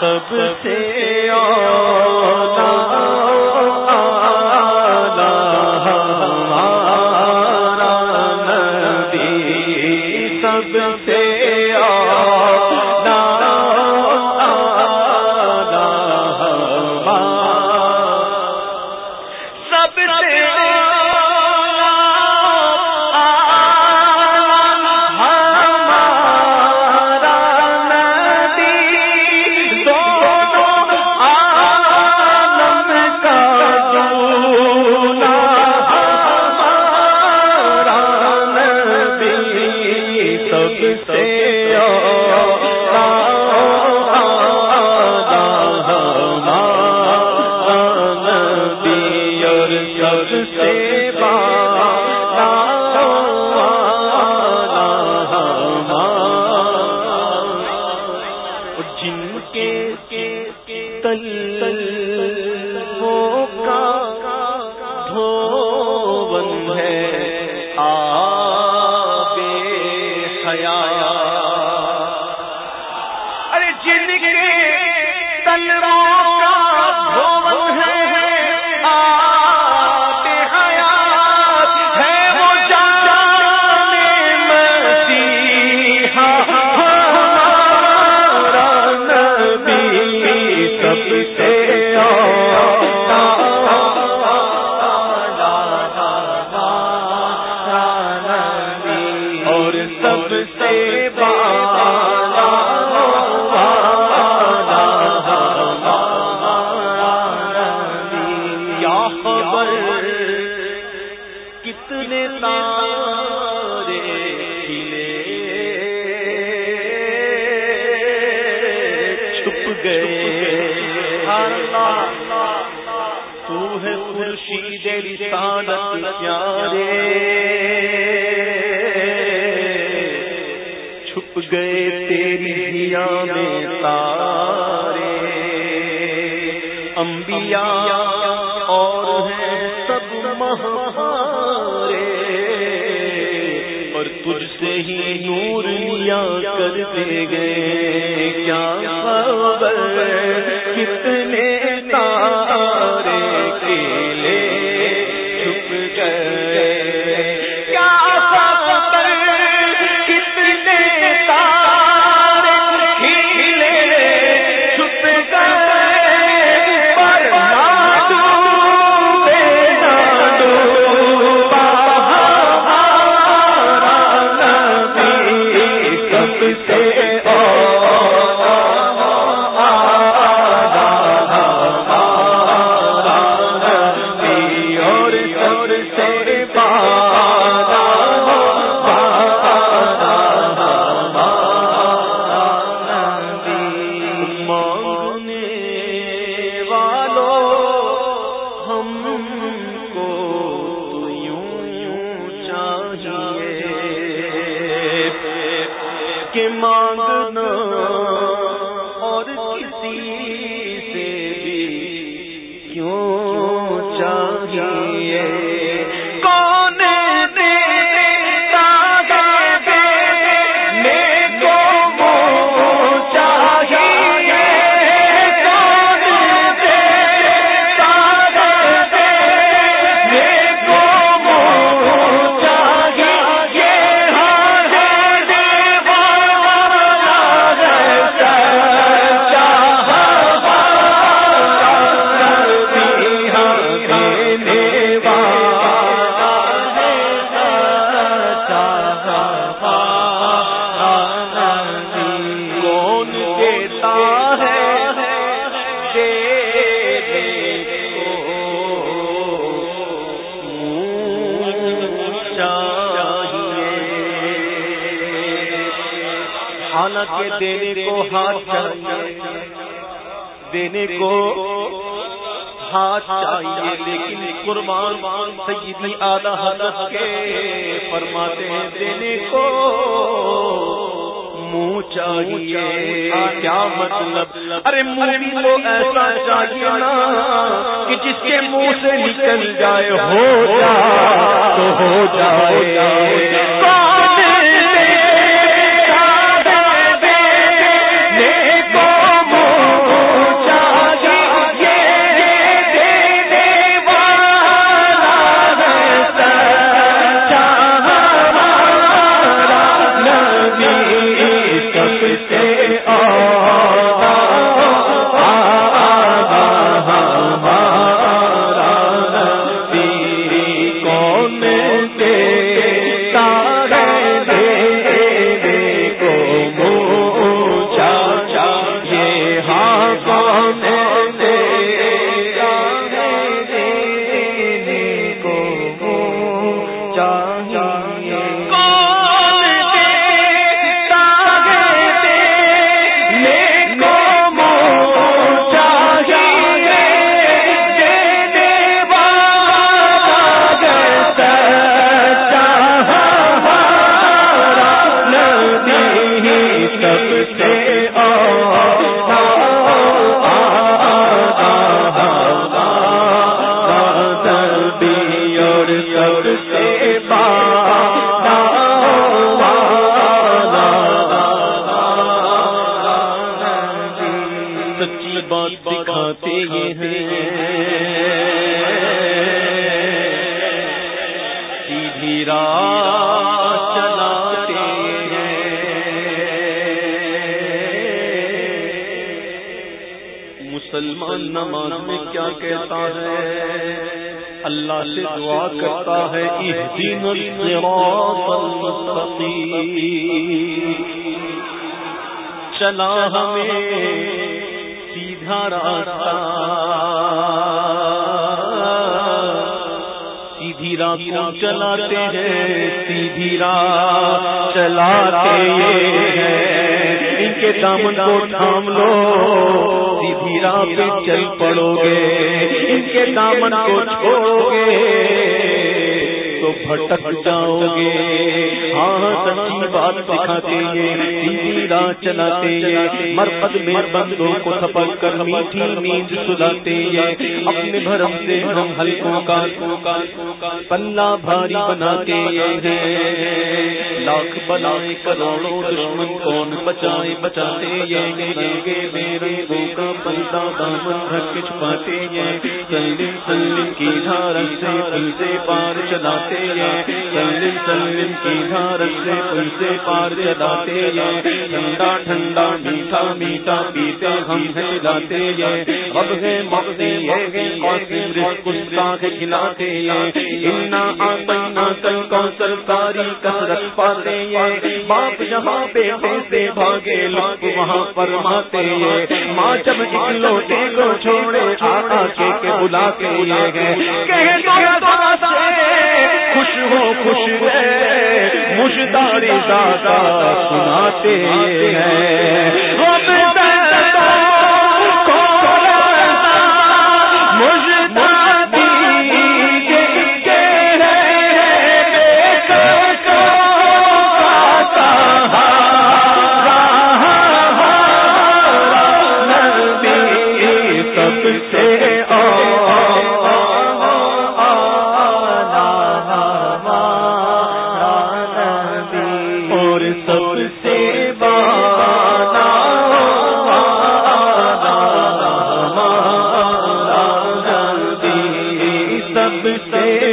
سب سے سے بات گئے۔ تو ہے خورشید رسالت پیارے۔ چھپ گئے تیری دیا میں تارے۔ انبیاء اور ہیں سب مہا سے ہی نور لیا کرتے گئے۔ کیا خبر؟ کتنے کے مانگنا کے دینے کو ہاتھ چاہیے۔ دینے کو ہاتھ چاہیے۔ لیکن قربان سیدی آدھا حضرت کے فرماتے ہیں دینے کو منہ چاہیے۔ کیا مطلب؟, مطلب؟ ارے منہ کو ایسا چاہیے نا کہ جس کے منہ سے نکل جائے ہو ہو جائے۔ کی بات دکھاتے ہیں۔ سیدھی راہ چلاتے ہیں۔ مسلمان نماز میں کیا کہتا ہے؟ اللہ سے دعا کرتا ہے، اہدنا الصراط المستقیم۔ چلا ہمیں۔ سیدھا راستہ سیدھی راہ چلاتے ہیں، سیدھی راہ چلاتے ہیں۔ ان کے دامن کو تھام لو، سیدھی راہ پہ چل پڑو گے۔ ان کے دامن کو چھوڑو گے۔ تو بھٹک جاؤ گے ہاں سچی بات دکھاتے ہیں۔ سیدھی راہ چلاتے ہیں۔ مرپد میں بندوں کو سفر کر میٹھی نیند سلاتے ہیں۔ اپنے بھرم سے ہم ہلکوں کا پلہ بھاری بناتے ہیں۔ لاکھ بلائے کروڑوں دشمن کون بچائے بچاتے ہیں۔ رنگے بے رنگوں کا بندہ دامن رکھ چھپاتے ہیں۔ سلم سلم کی دھار سے پل سے پار چلاتے چلاتے سلم سلم کی دھار سے پل سے پار چلاتے ہیں۔ ٹھنڈا ٹھنڈا میٹھا میٹھا پیتے ہم ہیں لاتے ہیں۔ اب ہے مقدی ہے کھلاتے ہیں۔ کل کون سرکاری کسرت پاتے ہیں۔ باپ جہاں بیٹے سے بھاگے، لوگ وہاں فرماتے ہیں۔ ماں جب لوٹے کو چھوڑے، آقا کے بلاتے ہیں۔ خوش ہو خوش ہے مشداری دادا سناتے ہیں۔ سے بیٹے